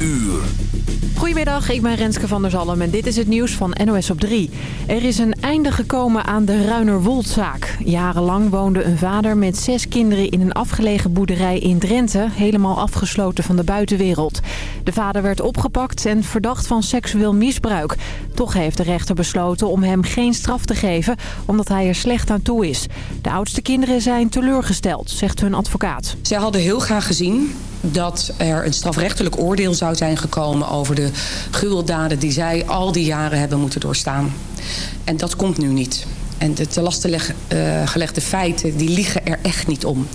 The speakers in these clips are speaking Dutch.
uur. Goedemiddag, ik ben Renske van der Zalm en dit is het nieuws van NOS op 3. Er is een einde gekomen aan de Ruinerwoldzaak. Jarenlang woonde een vader met zes kinderen in een afgelegen boerderij in Drenthe... helemaal afgesloten van de buitenwereld. De vader werd opgepakt en verdacht van seksueel misbruik. Toch heeft de rechter besloten om hem geen straf te geven... omdat hij er slecht aan toe is. De oudste kinderen zijn teleurgesteld, zegt hun advocaat. Zij hadden heel graag gezien dat er een strafrechtelijk oordeel zou zijn gekomen... over de gruweldaden die zij al die jaren hebben moeten doorstaan. En dat komt nu niet. En de te lasten uh, gelegde feiten die liegen er echt niet om.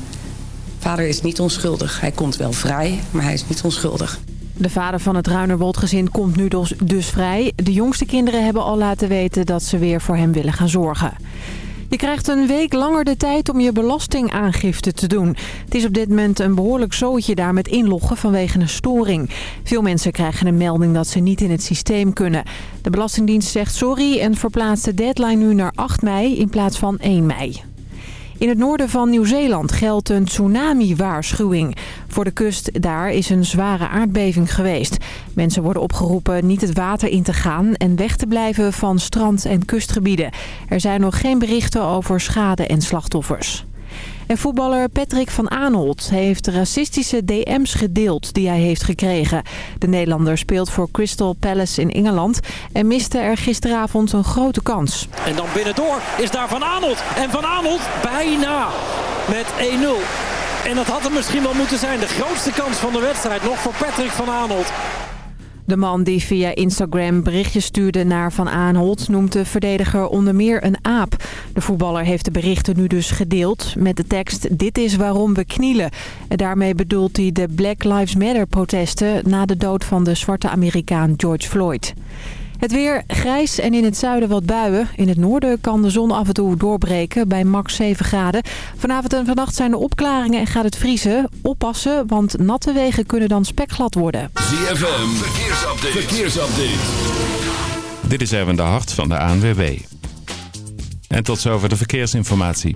Vader is niet onschuldig. Hij komt wel vrij, maar hij is niet onschuldig. De vader van het Ruinerwoldgezin komt nu dus, dus vrij. De jongste kinderen hebben al laten weten dat ze weer voor hem willen gaan zorgen. Je krijgt een week langer de tijd om je belastingaangifte te doen. Het is op dit moment een behoorlijk zootje daar met inloggen vanwege een storing. Veel mensen krijgen een melding dat ze niet in het systeem kunnen. De Belastingdienst zegt sorry en verplaatst de deadline nu naar 8 mei in plaats van 1 mei. In het noorden van Nieuw-Zeeland geldt een tsunami-waarschuwing. Voor de kust daar is een zware aardbeving geweest. Mensen worden opgeroepen niet het water in te gaan en weg te blijven van strand- en kustgebieden. Er zijn nog geen berichten over schade en slachtoffers. En voetballer Patrick van Aanholt heeft racistische DM's gedeeld die hij heeft gekregen. De Nederlander speelt voor Crystal Palace in Engeland en miste er gisteravond een grote kans. En dan binnendoor is daar Van Aanholt. En Van Aanholt bijna met 1-0. En dat had het misschien wel moeten zijn. De grootste kans van de wedstrijd nog voor Patrick van Aanholt. De man die via Instagram berichtjes stuurde naar Van Aanholt noemt de verdediger onder meer een aap. De voetballer heeft de berichten nu dus gedeeld met de tekst Dit is waarom we knielen. En daarmee bedoelt hij de Black Lives Matter protesten na de dood van de zwarte Amerikaan George Floyd. Het weer grijs en in het zuiden wat buien. In het noorden kan de zon af en toe doorbreken bij max 7 graden. Vanavond en vannacht zijn er opklaringen en gaat het vriezen. Oppassen, want natte wegen kunnen dan spekglad worden. ZFM, verkeersupdate. verkeersupdate. Dit is Erwin de Hart van de ANWB. En tot zover de verkeersinformatie.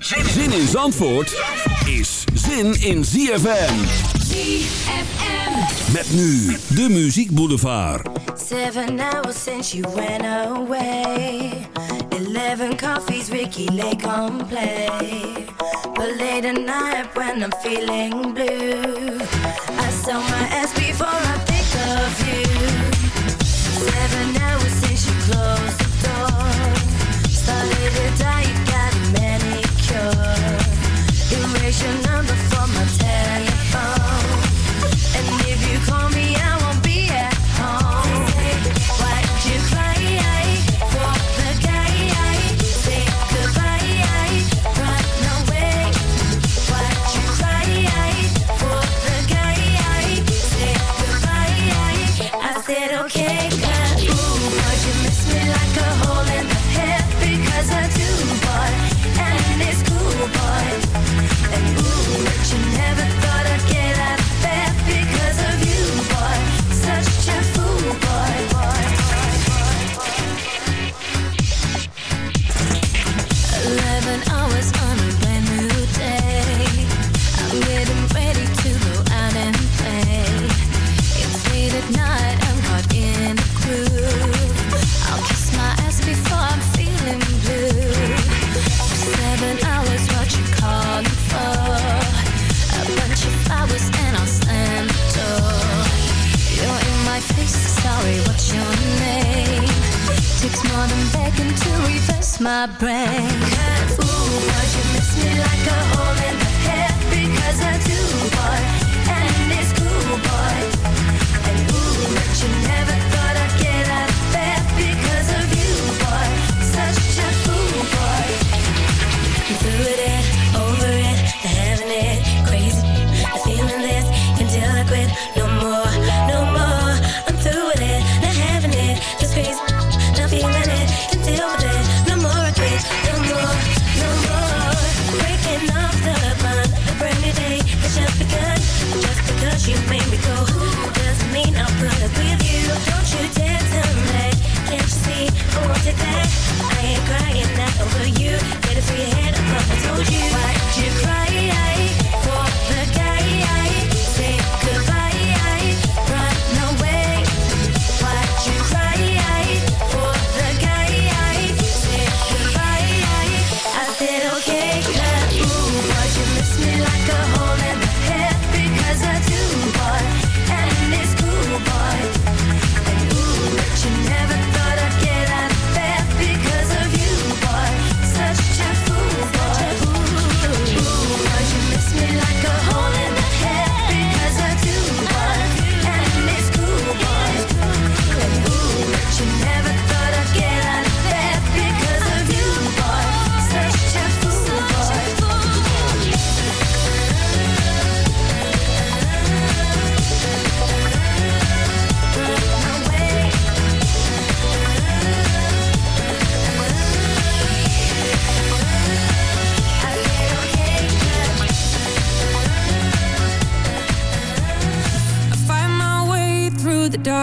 Zin in Zandvoort is zin in ZFM. ZFM. Met nu de Muziek Boulevard. Seven hours since you went away. Eleven coffees, Ricky Lake on play. But late at night when I'm feeling blue, I sell my ass before I think of you. Seven hours since you closed the door. Started to die, Erase your number from my telephone. And if you call Sorry, what's your name? Takes more than begging to reverse my brain. Ooh, but you miss me like a hole in the head because I do, boy, and it's cool, boy.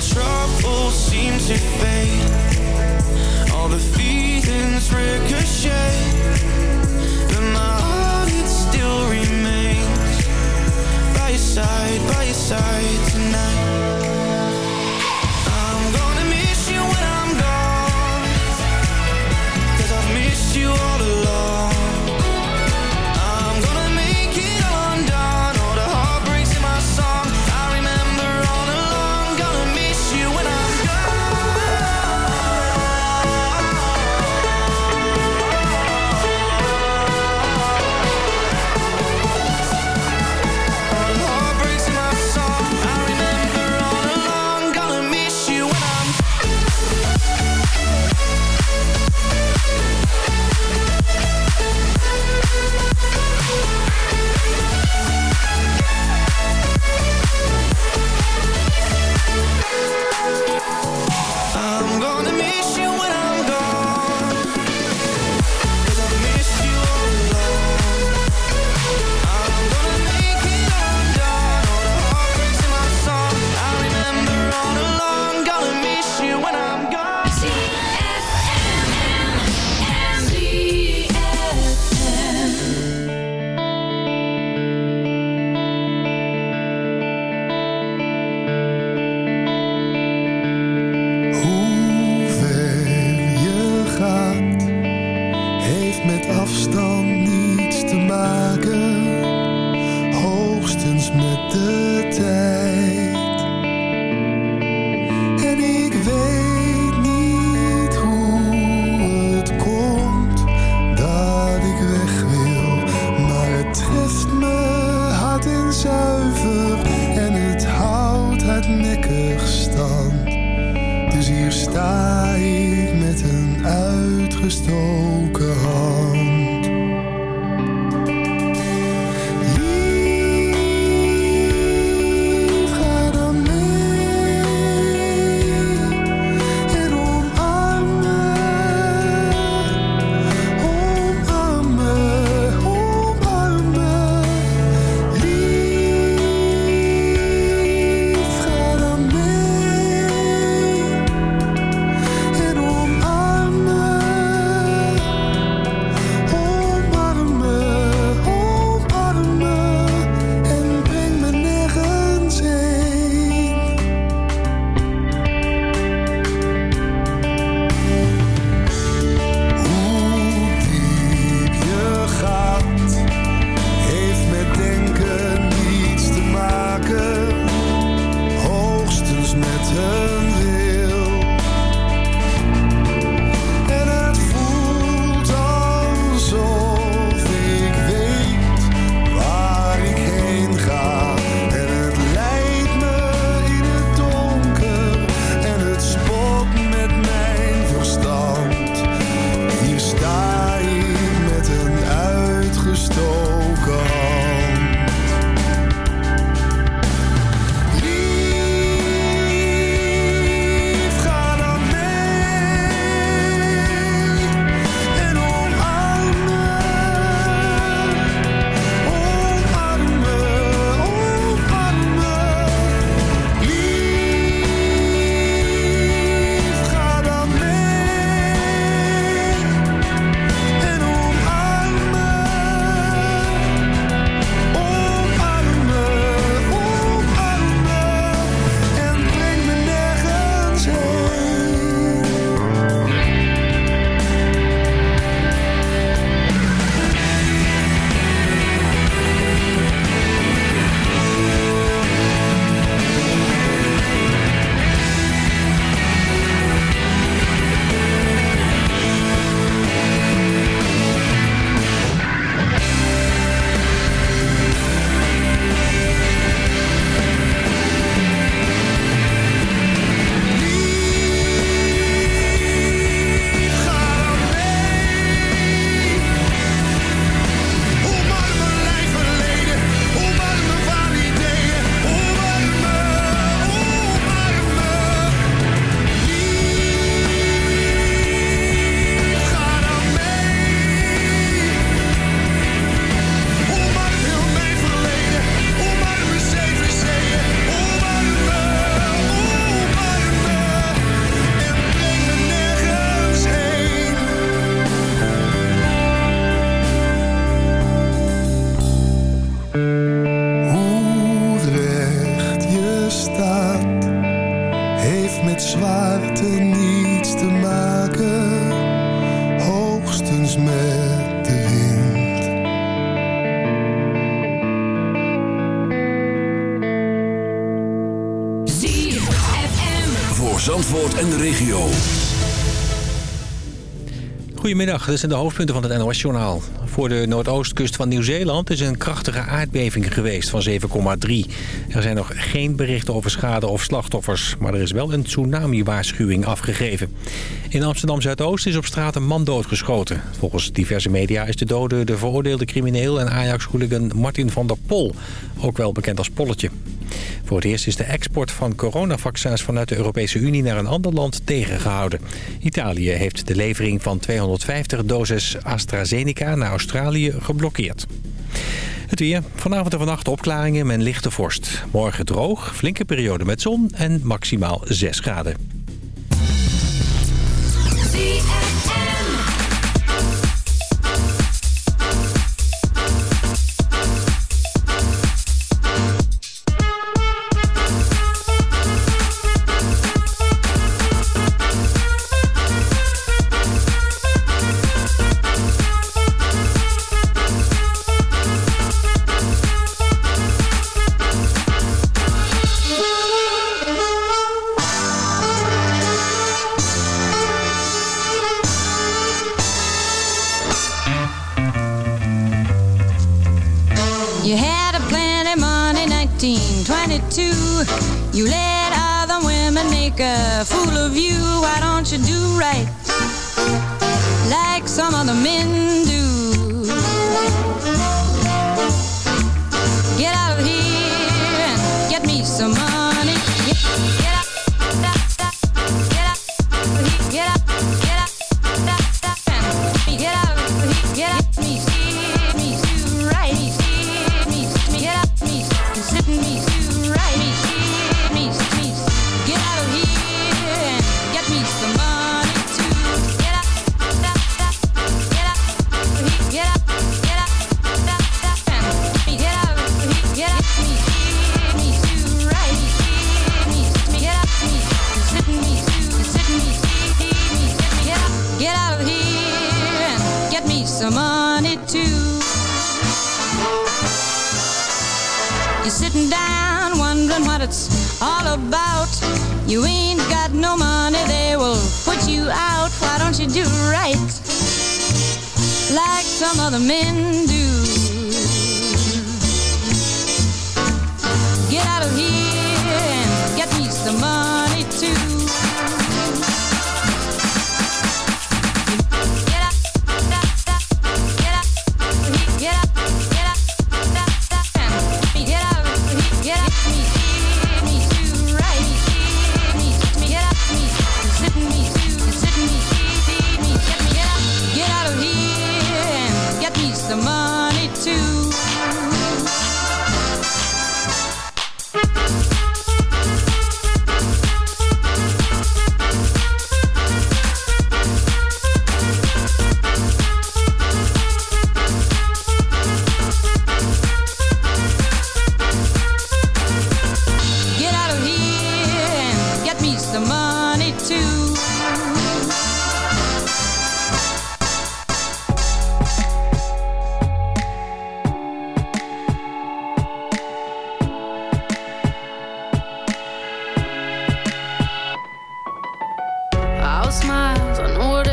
troubles seem to fade. All the feelings ricochet. But my heart, it still remains. By your side, by your side tonight. Goedemiddag, dit zijn de hoofdpunten van het NOS-journaal. Voor de noordoostkust van Nieuw-Zeeland is een krachtige aardbeving geweest van 7,3. Er zijn nog geen berichten over schade of slachtoffers... maar er is wel een tsunami-waarschuwing afgegeven. In Amsterdam-Zuidoost is op straat een man doodgeschoten. Volgens diverse media is de dode de veroordeelde crimineel... en Ajax-hooligan Martin van der Pol, ook wel bekend als Polletje. Voor het eerst is de export van coronavaccins vanuit de Europese Unie naar een ander land tegengehouden. Italië heeft de levering van 250 doses AstraZeneca naar Australië geblokkeerd. Het weer. Vanavond en vannacht opklaringen met lichte vorst. Morgen droog, flinke periode met zon en maximaal 6 graden. voelen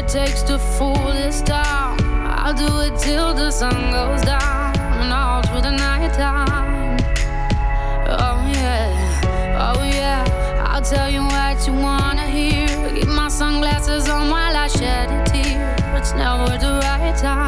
takes to fool this town. I'll do it till the sun goes down and all through the night time. Oh yeah, oh yeah, I'll tell you what you wanna hear. Keep my sunglasses on while I shed a tear. It's never the right time.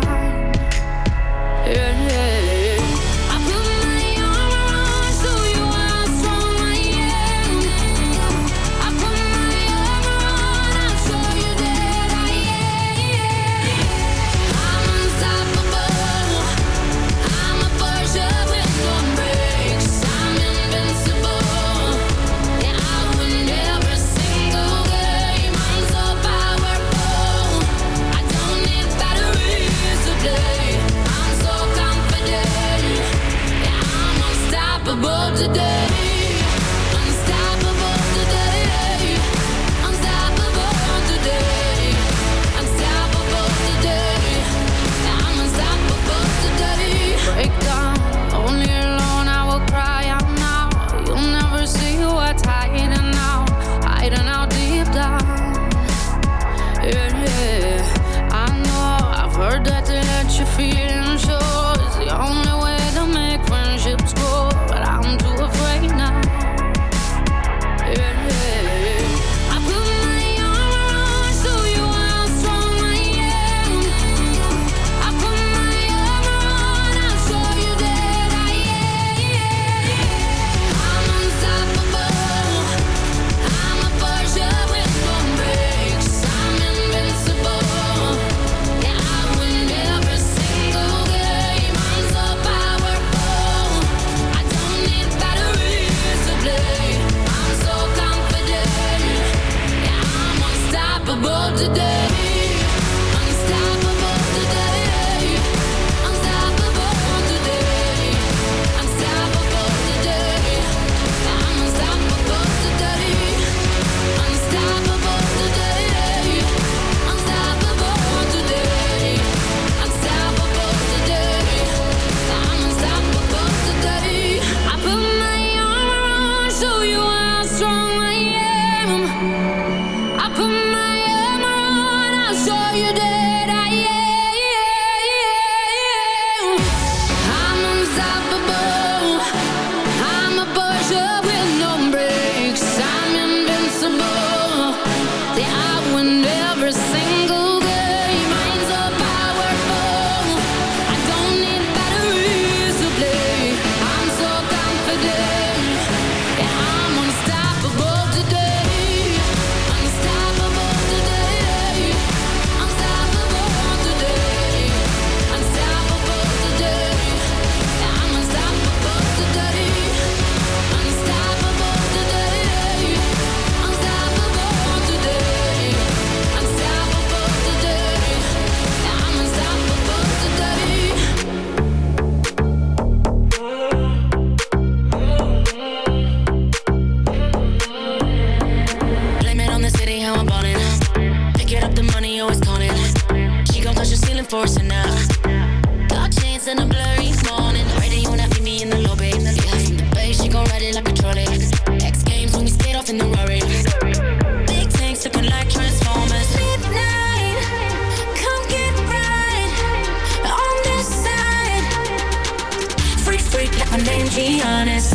be honest.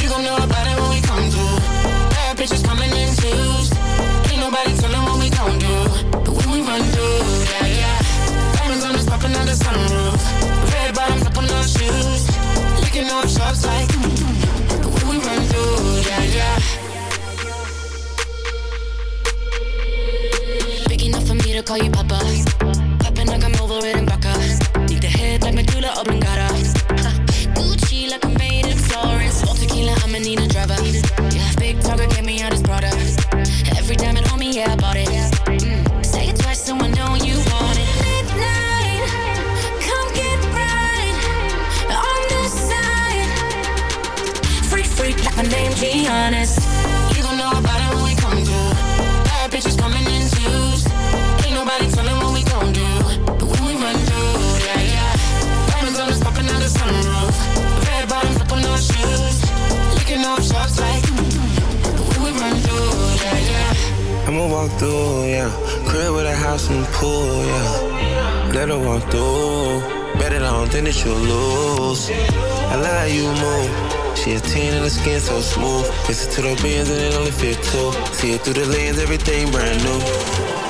You gon' know about it when we come through. Bad bitches coming in twos. Ain't nobody telling what we gon' do. But when we run through, yeah, yeah. Diamonds on us popping out the sunroof. Red bottoms up on our shoes. Licking off shops like. Mm, mm, mm. But when we run through, yeah, yeah. Big enough for me to call you papa walk through, yeah. Crib with a house and pool, yeah. Let her walk through. Bet it on, then that you'll lose. I love how you move. She a 10 and the skin so smooth. Listen to the bands and it only fit two. See it through the lens, everything brand new.